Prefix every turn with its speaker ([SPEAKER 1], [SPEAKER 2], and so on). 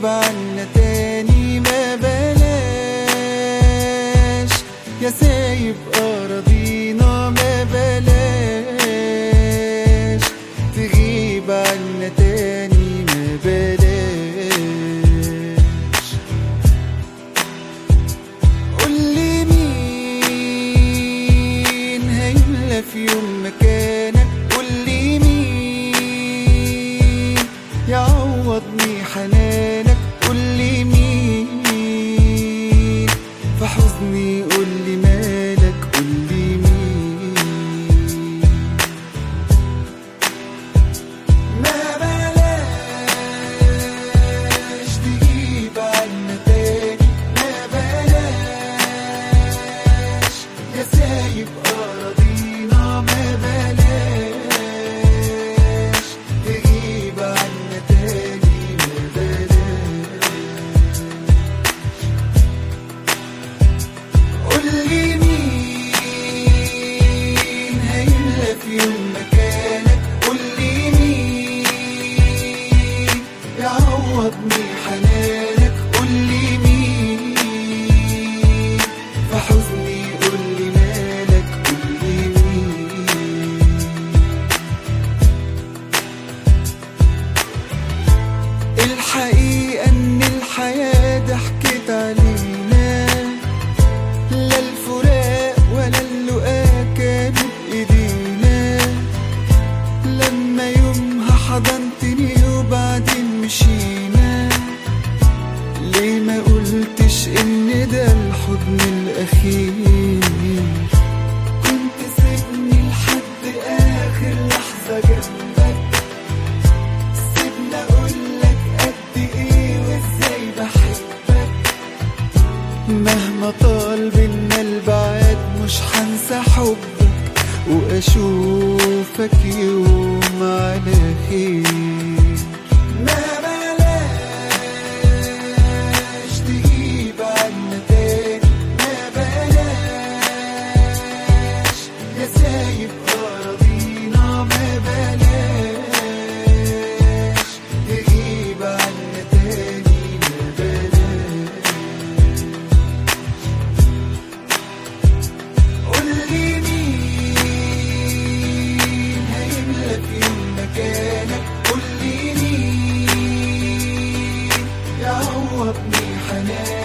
[SPEAKER 1] iban في حزني قولي مالك قولي مين. ما بلاش تجيب عنا تاني. ما بلاش يا سايب أراضينا. ده الحضن الأخير. كنت سيبني لحد آخر لحظة جنبك. سيبني أقولك قد إيه وإزاي بحبك. مهما طال بينا البعاد مش هنسى حبك. وأشوفك يوم على خير. Yeah.